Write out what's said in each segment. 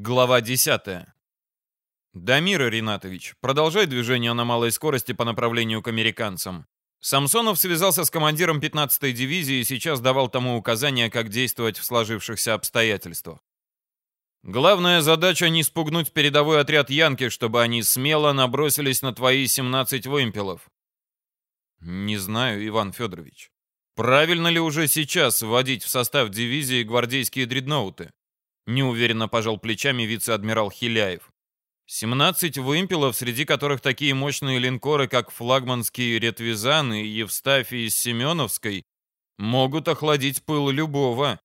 Глава 10. Дамир Ринатович, продолжай движение на малой скорости по направлению к американцам. Самсонов связался с командиром 15-й дивизии и сейчас давал тому указания, как действовать в сложившихся обстоятельствах. Главная задача не спугнуть передовой отряд Янки, чтобы они смело набросились на твои 17 вымпелов. Не знаю, Иван Федорович. Правильно ли уже сейчас вводить в состав дивизии гвардейские дредноуты? Неуверенно пожал плечами вице-адмирал Хиляев. 17 вымпелов, среди которых такие мощные линкоры, как флагманские Ретвизан и Евстафий с Семеновской, могут охладить пыл любого.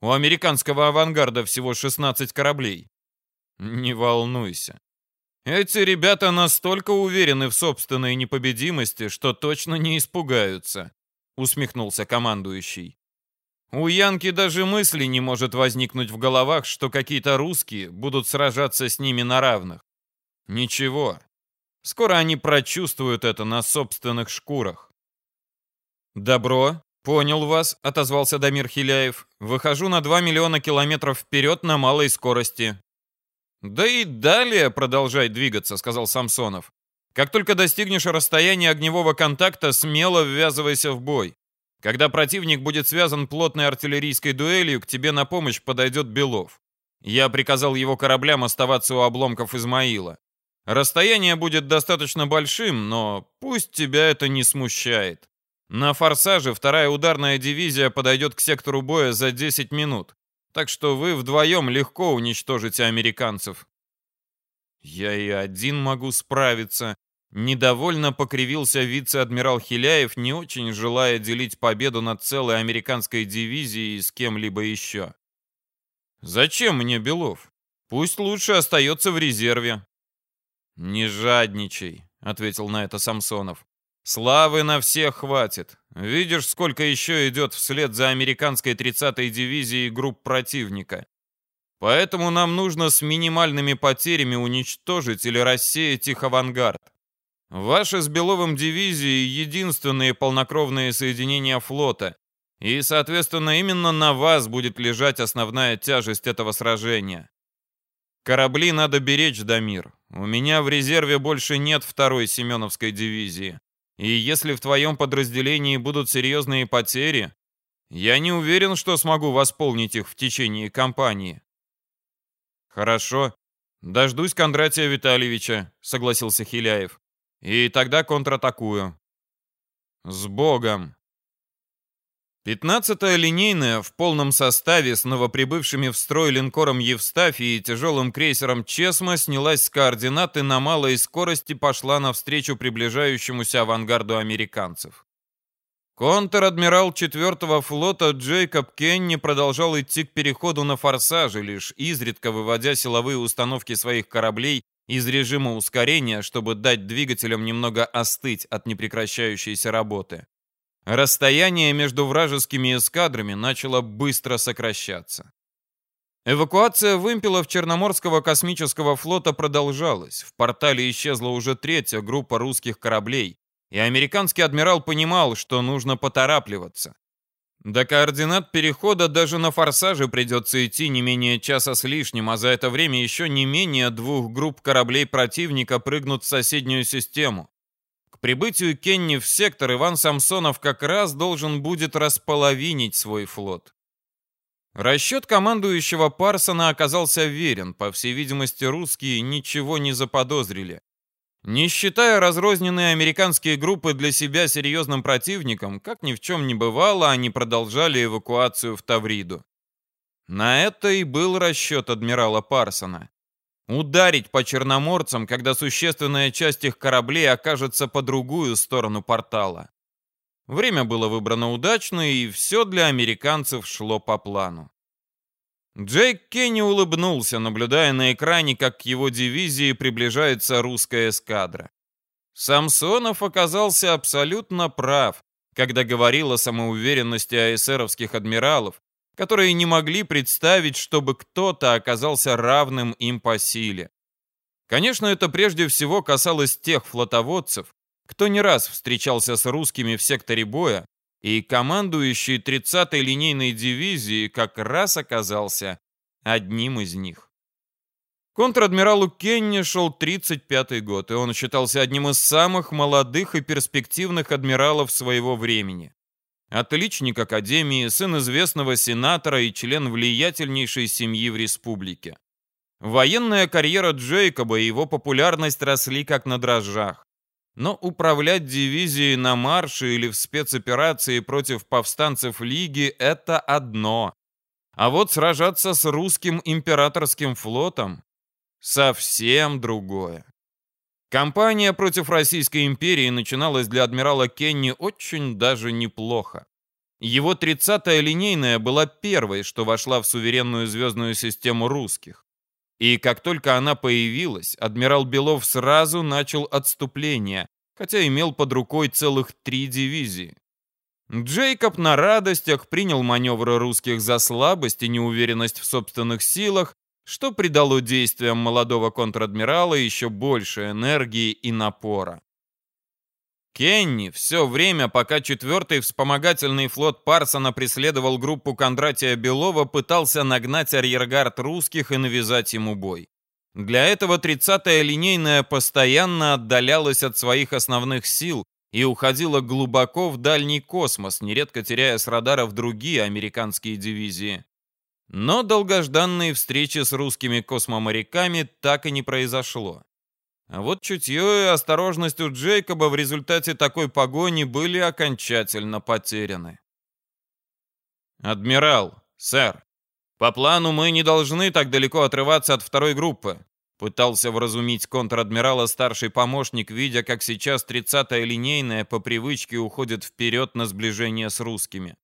У американского авангарда всего 16 кораблей. Не волнуйся. Эти ребята настолько уверены в собственной непобедимости, что точно не испугаются, усмехнулся командующий. У Янки даже мысли не может возникнуть в головах, что какие-то русские будут сражаться с ними на равных. Ничего. Скоро они прочувствуют это на собственных шкурах. «Добро, понял вас», — отозвался Дамир Хиляев. «Выхожу на 2 миллиона километров вперед на малой скорости». «Да и далее продолжай двигаться», — сказал Самсонов. «Как только достигнешь расстояния огневого контакта, смело ввязывайся в бой. Когда противник будет связан плотной артиллерийской дуэлью, к тебе на помощь подойдет Белов. Я приказал его кораблям оставаться у обломков Измаила. Расстояние будет достаточно большим, но пусть тебя это не смущает. На форсаже вторая ударная дивизия подойдет к сектору боя за 10 минут. Так что вы вдвоем легко уничтожите американцев. Я и один могу справиться, Недовольно покривился вице-адмирал Хиляев, не очень желая делить победу над целой американской дивизией с кем-либо еще. «Зачем мне Белов? Пусть лучше остается в резерве». «Не жадничай», — ответил на это Самсонов. «Славы на всех хватит. Видишь, сколько еще идет вслед за американской 30-й дивизией групп противника. Поэтому нам нужно с минимальными потерями уничтожить или рассеять их авангард. Ваши с Беловым дивизии единственные полнокровные соединения флота, и, соответственно, именно на вас будет лежать основная тяжесть этого сражения. Корабли надо беречь, Дамир. У меня в резерве больше нет второй Семеновской дивизии. И если в твоем подразделении будут серьезные потери, я не уверен, что смогу восполнить их в течение кампании. Хорошо. Дождусь Кондратия Витальевича, согласился Хиляев. И тогда контратакую. С Богом! Пятнадцатая линейная в полном составе с новоприбывшими в строй линкором Евстафий и тяжелым крейсером Чесма снялась с координаты на малой скорости пошла навстречу приближающемуся авангарду американцев. Контр-адмирал 4-го флота Джейкоб Кенни продолжал идти к переходу на форсаже, лишь изредка выводя силовые установки своих кораблей из режима ускорения, чтобы дать двигателям немного остыть от непрекращающейся работы. Расстояние между вражескими эскадрами начало быстро сокращаться. Эвакуация вымпелов Черноморского космического флота продолжалась. В портале исчезла уже третья группа русских кораблей, и американский адмирал понимал, что нужно поторапливаться. До координат перехода даже на форсаже придется идти не менее часа с лишним, а за это время еще не менее двух групп кораблей противника прыгнут в соседнюю систему. К прибытию Кенни в сектор Иван Самсонов как раз должен будет располовинить свой флот. Расчет командующего Парсона оказался верен. По всей видимости, русские ничего не заподозрили. Не считая разрозненные американские группы для себя серьезным противником, как ни в чем не бывало, они продолжали эвакуацию в Тавриду. На это и был расчет адмирала Парсона. Ударить по черноморцам, когда существенная часть их кораблей окажется по другую сторону портала. Время было выбрано удачно, и все для американцев шло по плану. Джейк Кенни улыбнулся, наблюдая на экране, как к его дивизии приближается русская эскадра. Самсонов оказался абсолютно прав, когда говорил о самоуверенности аэсеровских адмиралов, которые не могли представить, чтобы кто-то оказался равным им по силе. Конечно, это прежде всего касалось тех флотоводцев, кто не раз встречался с русскими в секторе боя и командующий 30-й линейной дивизией как раз оказался одним из них. Контр-адмиралу Кенни шел 35-й год, и он считался одним из самых молодых и перспективных адмиралов своего времени. Отличник Академии, сын известного сенатора и член влиятельнейшей семьи в республике. Военная карьера Джейкоба и его популярность росли как на дрожжах. Но управлять дивизией на марше или в спецоперации против повстанцев Лиги – это одно. А вот сражаться с русским императорским флотом – совсем другое. Кампания против Российской империи начиналась для адмирала Кенни очень даже неплохо. Его 30-я линейная была первой, что вошла в суверенную звездную систему русских. И как только она появилась, адмирал Белов сразу начал отступление, хотя имел под рукой целых три дивизии. Джейкоб на радостях принял маневры русских за слабость и неуверенность в собственных силах, что придало действиям молодого контр-адмирала еще больше энергии и напора. Кенни все время, пока четвертый вспомогательный флот Парсона преследовал группу Кондратия Белова, пытался нагнать арьергард русских и навязать ему бой. Для этого 30-я линейная постоянно отдалялась от своих основных сил и уходила глубоко в дальний космос, нередко теряя с радаров другие американские дивизии. Но долгожданной встречи с русскими космоморяками так и не произошло. А вот чутье и осторожность у Джейкоба в результате такой погони были окончательно потеряны. «Адмирал, сэр, по плану мы не должны так далеко отрываться от второй группы», пытался вразумить контр-адмирала старший помощник, видя, как сейчас 30-я линейная по привычке уходит вперед на сближение с русскими.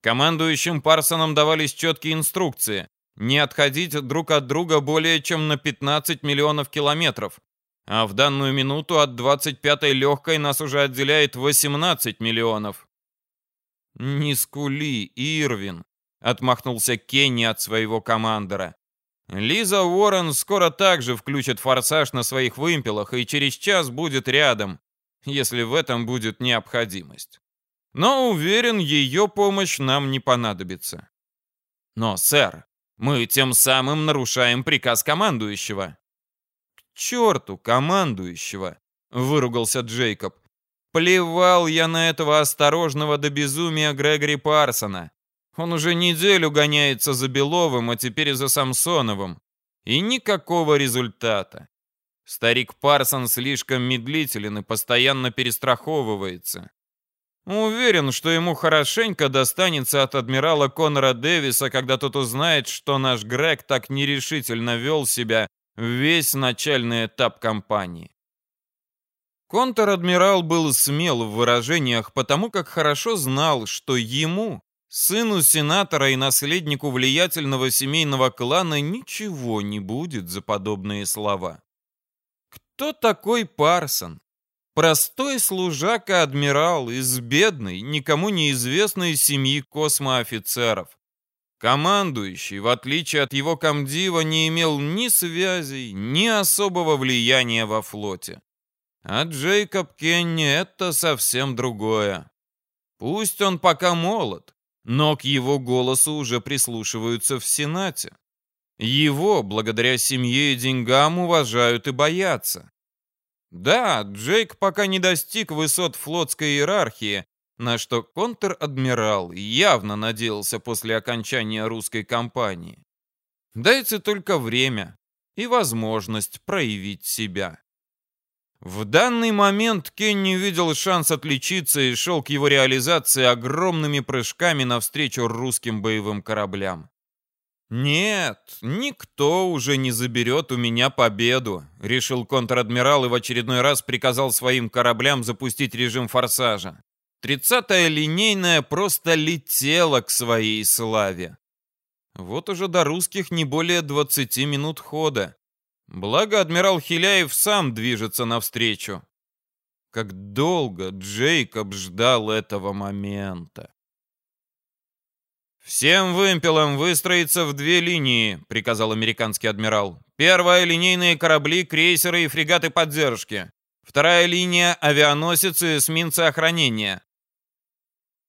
Командующим Парсоном давались четкие инструкции не отходить друг от друга более чем на 15 миллионов километров, а в данную минуту от 25-й легкой нас уже отделяет 18 миллионов. «Не скули, Ирвин», — отмахнулся Кенни от своего командора. «Лиза Уоррен скоро также включит форсаж на своих вымпелах и через час будет рядом, если в этом будет необходимость. Но уверен, ее помощь нам не понадобится». «Но, сэр, мы тем самым нарушаем приказ командующего», черту командующего!» — выругался Джейкоб. «Плевал я на этого осторожного до безумия Грегори Парсона. Он уже неделю гоняется за Беловым, а теперь и за Самсоновым. И никакого результата. Старик Парсон слишком медлителен и постоянно перестраховывается. Уверен, что ему хорошенько достанется от адмирала Конора Дэвиса, когда тот узнает, что наш Грег так нерешительно вел себя весь начальный этап кампании. Контр-адмирал был смел в выражениях, потому как хорошо знал, что ему, сыну сенатора и наследнику влиятельного семейного клана, ничего не будет за подобные слова. Кто такой Парсон? Простой служака-адмирал из бедной, никому неизвестной семьи космоофицеров. Командующий, в отличие от его комдива, не имел ни связей, ни особого влияния во флоте. А Джейкоб Кенни — это совсем другое. Пусть он пока молод, но к его голосу уже прислушиваются в Сенате. Его, благодаря семье и деньгам, уважают и боятся. Да, Джейк пока не достиг высот флотской иерархии, на что контр-адмирал явно надеялся после окончания русской кампании. Дайте только время и возможность проявить себя. В данный момент Кенни видел шанс отличиться и шел к его реализации огромными прыжками навстречу русским боевым кораблям. «Нет, никто уже не заберет у меня победу», — решил контр-адмирал и в очередной раз приказал своим кораблям запустить режим форсажа. Тридцатая линейная просто летела к своей славе. Вот уже до русских не более 20 минут хода. Благо, адмирал Хиляев сам движется навстречу. Как долго Джейкоб ждал этого момента. «Всем вымпелам выстроиться в две линии», — приказал американский адмирал. «Первая — линейные корабли, крейсеры и фрегаты поддержки. Вторая линия — авианосцы и эсминцы охранения.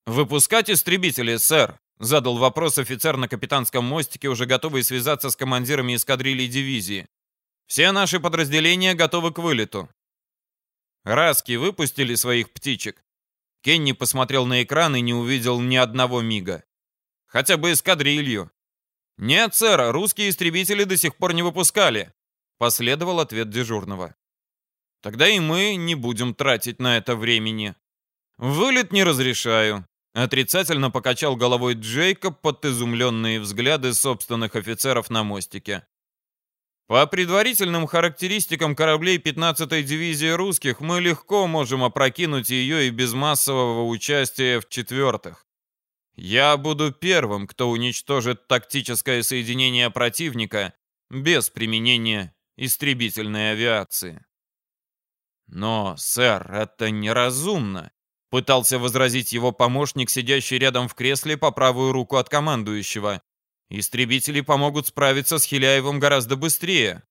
«Выпускать истребители, сэр», — задал вопрос офицер на капитанском мостике, уже готовый связаться с командирами эскадрильи дивизии. Все наши подразделения готовы к вылету. Раски выпустили своих птичек. Кенни посмотрел на экран и не увидел ни одного мига. Хотя бы эскадрилью. «Нет, сэр, русские истребители до сих пор не выпускали», — последовал ответ дежурного. «Тогда и мы не будем тратить на это времени. Вылет не разрешаю», — отрицательно покачал головой Джейкоб под изумленные взгляды собственных офицеров на мостике. По предварительным характеристикам кораблей 15-й дивизии русских, мы легко можем опрокинуть ее и без массового участия в четвертых. Я буду первым, кто уничтожит тактическое соединение противника без применения истребительной авиации. Но, сэр, это неразумно, пытался возразить его помощник, сидящий рядом в кресле по правую руку от командующего. Истребители помогут справиться с Хиляевым гораздо быстрее.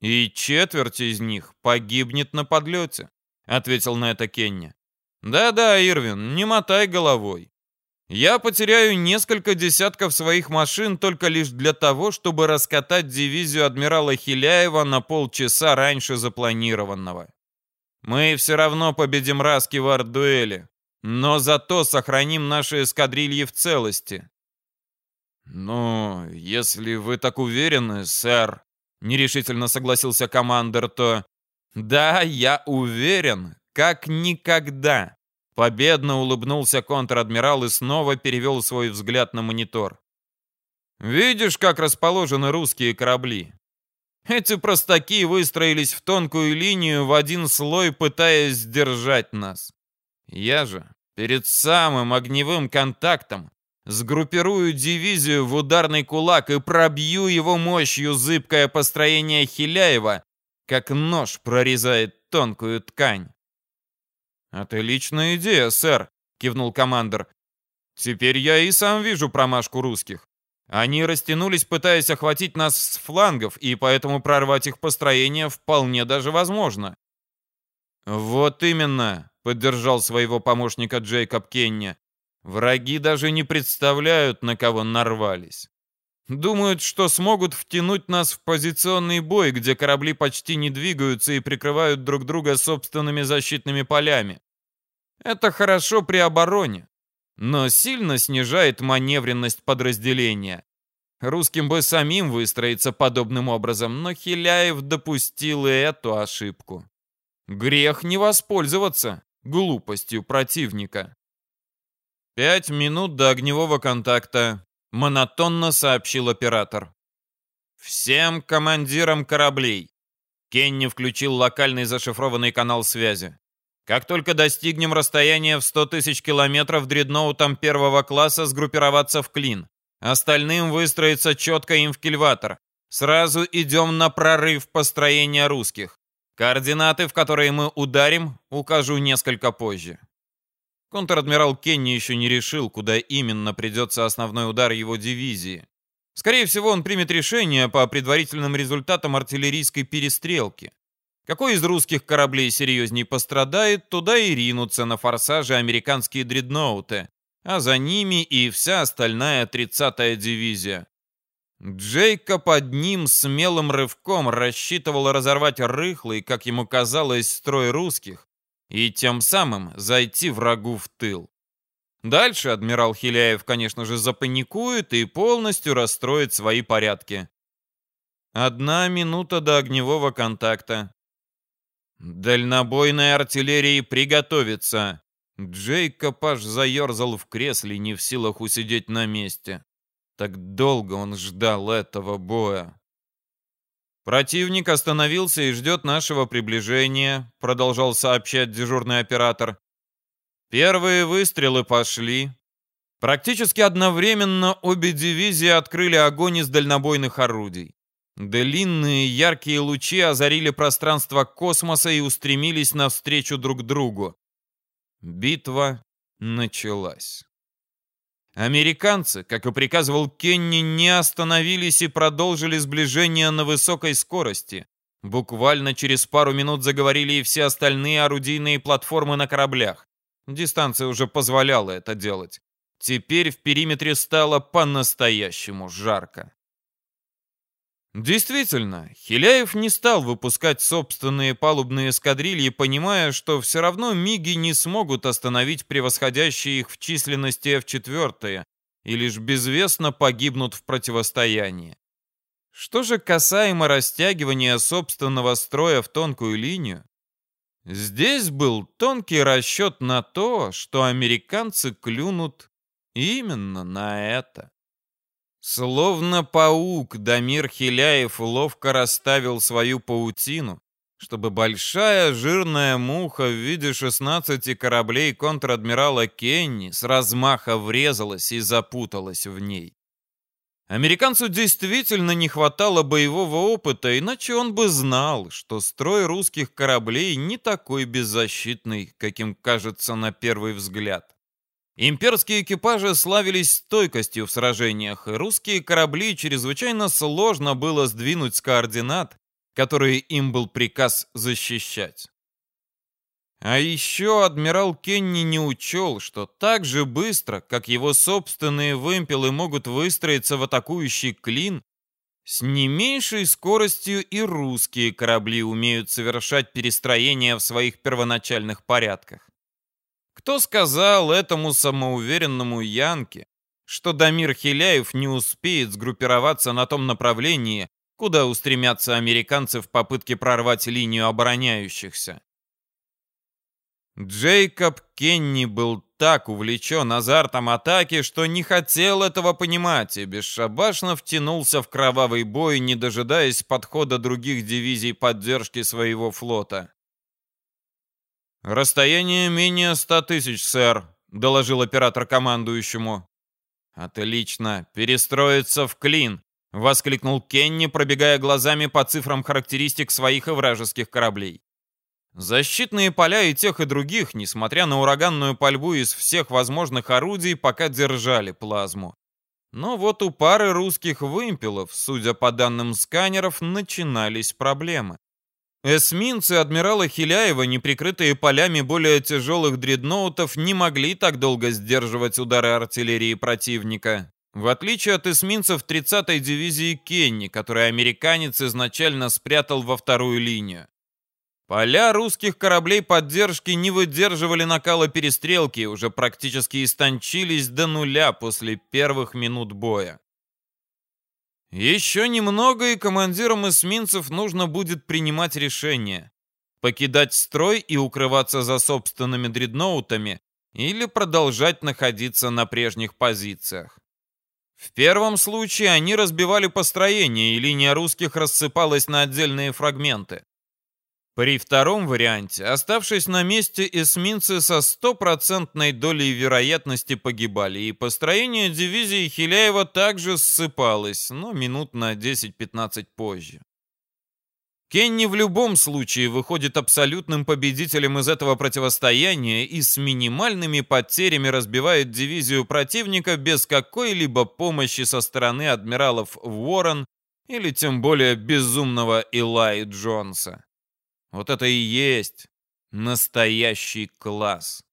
И четверть из них погибнет на подлете, ответил на это Кенни. Да-да, Ирвин, не мотай головой. Я потеряю несколько десятков своих машин только лишь для того, чтобы раскатать дивизию адмирала Хиляева на полчаса раньше запланированного. Мы все равно победим Раски в арт-дуэли, но зато сохраним наши эскадрильи в целости. «Ну, если вы так уверены, сэр», — нерешительно согласился командир, то... «Да, я уверен, как никогда», — победно улыбнулся контр-адмирал и снова перевел свой взгляд на монитор. «Видишь, как расположены русские корабли? Эти простаки выстроились в тонкую линию в один слой, пытаясь сдержать нас. Я же перед самым огневым контактом Сгруппирую дивизию в ударный кулак и пробью его мощью зыбкое построение Хиляева, как нож прорезает тонкую ткань. «Отличная идея, сэр», — кивнул командир. «Теперь я и сам вижу промашку русских. Они растянулись, пытаясь охватить нас с флангов, и поэтому прорвать их построение вполне даже возможно». «Вот именно», — поддержал своего помощника Джейкоб Кенни. Враги даже не представляют, на кого нарвались. Думают, что смогут втянуть нас в позиционный бой, где корабли почти не двигаются и прикрывают друг друга собственными защитными полями. Это хорошо при обороне, но сильно снижает маневренность подразделения. Русским бы самим выстроиться подобным образом, но Хиляев допустил и эту ошибку. Грех не воспользоваться глупостью противника. «Пять минут до огневого контакта», — монотонно сообщил оператор. «Всем командирам кораблей!» Кенни включил локальный зашифрованный канал связи. «Как только достигнем расстояния в 100 тысяч километров дредноутом первого класса сгруппироваться в клин. Остальным выстроиться четко им в кильватор. Сразу идем на прорыв построения русских. Координаты, в которые мы ударим, укажу несколько позже. Контр-адмирал Кенни еще не решил, куда именно придется основной удар его дивизии. Скорее всего, он примет решение по предварительным результатам артиллерийской перестрелки. Какой из русских кораблей серьезней пострадает, туда и ринутся на форсаже американские дредноуты, а за ними и вся остальная 30-я дивизия. Джейкоб одним смелым рывком рассчитывал разорвать рыхлый, как ему казалось, строй русских, и тем самым зайти врагу в тыл. Дальше адмирал Хиляев, конечно же, запаникует и полностью расстроит свои порядки. Одна минута до огневого контакта. Дальнобойной артиллерии приготовиться. Джейкоб аж заерзал в кресле, не в силах усидеть на месте. Так долго он ждал этого боя. «Противник остановился и ждет нашего приближения», — продолжал сообщать дежурный оператор. «Первые выстрелы пошли. Практически одновременно обе дивизии открыли огонь из дальнобойных орудий. Длинные яркие лучи озарили пространство космоса и устремились навстречу друг другу. Битва началась. Американцы, как и приказывал Кенни, не остановились и продолжили сближение на высокой скорости. Буквально через пару минут заговорили и все остальные орудийные платформы на кораблях. Дистанция уже позволяла это делать. Теперь в периметре стало по-настоящему жарко. Действительно, Хиляев не стал выпускать собственные палубные эскадрильи, понимая, что все равно МИГи не смогут остановить превосходящие их в численности F-4 и лишь безвестно погибнут в противостоянии. Что же касаемо растягивания собственного строя в тонкую линию, здесь был тонкий расчет на то, что американцы клюнут именно на это. Словно паук, Дамир Хиляев ловко расставил свою паутину, чтобы большая жирная муха в виде 16 кораблей контр-адмирала Кенни с размаха врезалась и запуталась в ней. Американцу действительно не хватало боевого опыта, иначе он бы знал, что строй русских кораблей не такой беззащитный, каким кажется на первый взгляд. Имперские экипажи славились стойкостью в сражениях, и русские корабли чрезвычайно сложно было сдвинуть с координат, которые им был приказ защищать. А еще адмирал Кенни не учел, что так же быстро, как его собственные вымпелы могут выстроиться в атакующий клин, с не меньшей скоростью и русские корабли умеют совершать перестроение в своих первоначальных порядках. Кто сказал этому самоуверенному Янке, что Дамир Хиляев не успеет сгруппироваться на том направлении, куда устремятся американцы в попытке прорвать линию обороняющихся? Джейкоб Кенни был так увлечен азартом атаки, что не хотел этого понимать и бесшабашно втянулся в кровавый бой, не дожидаясь подхода других дивизий поддержки своего флота. «Расстояние менее ста тысяч, сэр», — доложил оператор командующему. «Отлично. Перестроиться в клин», — воскликнул Кенни, пробегая глазами по цифрам характеристик своих и вражеских кораблей. Защитные поля и тех, и других, несмотря на ураганную пальбу из всех возможных орудий, пока держали плазму. Но вот у пары русских вымпелов, судя по данным сканеров, начинались проблемы. Эсминцы адмирала Хиляева, не прикрытые полями более тяжелых дредноутов, не могли так долго сдерживать удары артиллерии противника. В отличие от эсминцев 30-й дивизии Кенни, который американец изначально спрятал во вторую линию. Поля русских кораблей поддержки не выдерживали накала перестрелки и уже практически истончились до нуля после первых минут боя. Еще немного, и командирам эсминцев нужно будет принимать решение. Покидать строй и укрываться за собственными дредноутами или продолжать находиться на прежних позициях. В первом случае они разбивали построение, и линия русских рассыпалась на отдельные фрагменты. При втором варианте, оставшись на месте, эсминцы со стопроцентной долей вероятности погибали, и построение дивизии Хиляева также ссыпалось, но минут на 10-15 позже. Кенни в любом случае выходит абсолютным победителем из этого противостояния и с минимальными потерями разбивает дивизию противника без какой-либо помощи со стороны адмиралов Уоррен или тем более безумного Илай Джонса. Вот это и есть настоящий класс.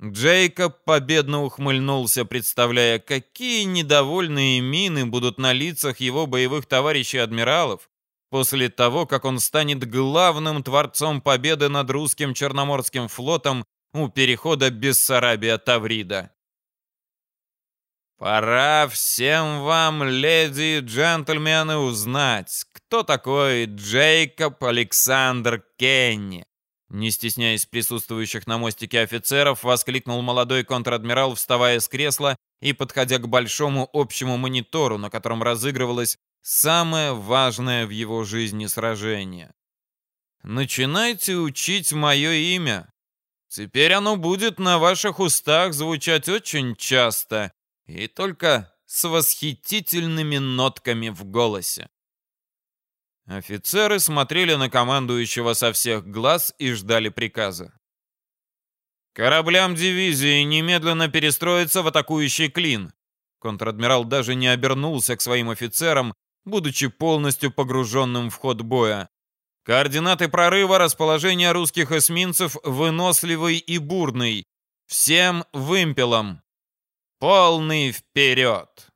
Джейкоб победно ухмыльнулся, представляя, какие недовольные мины будут на лицах его боевых товарищей-адмиралов после того, как он станет главным творцом победы над русским Черноморским флотом у перехода Бессарабия-Таврида. Пора всем вам, леди и джентльмены, узнать, кто такой Джейкоб Александр Кенни. Не стесняясь присутствующих на мостике офицеров, воскликнул молодой контр-адмирал, вставая с кресла и подходя к большому общему монитору, на котором разыгрывалось самое важное в его жизни сражение. «Начинайте учить мое имя. Теперь оно будет на ваших устах звучать очень часто, и только с восхитительными нотками в голосе. Офицеры смотрели на командующего со всех глаз и ждали приказа. «Кораблям дивизии немедленно перестроиться в атакующий клин!» Контр-адмирал даже не обернулся к своим офицерам, будучи полностью погруженным в ход боя. Координаты прорыва расположения русских эсминцев выносливый и бурный. Всем вымпелом. Полный вперед!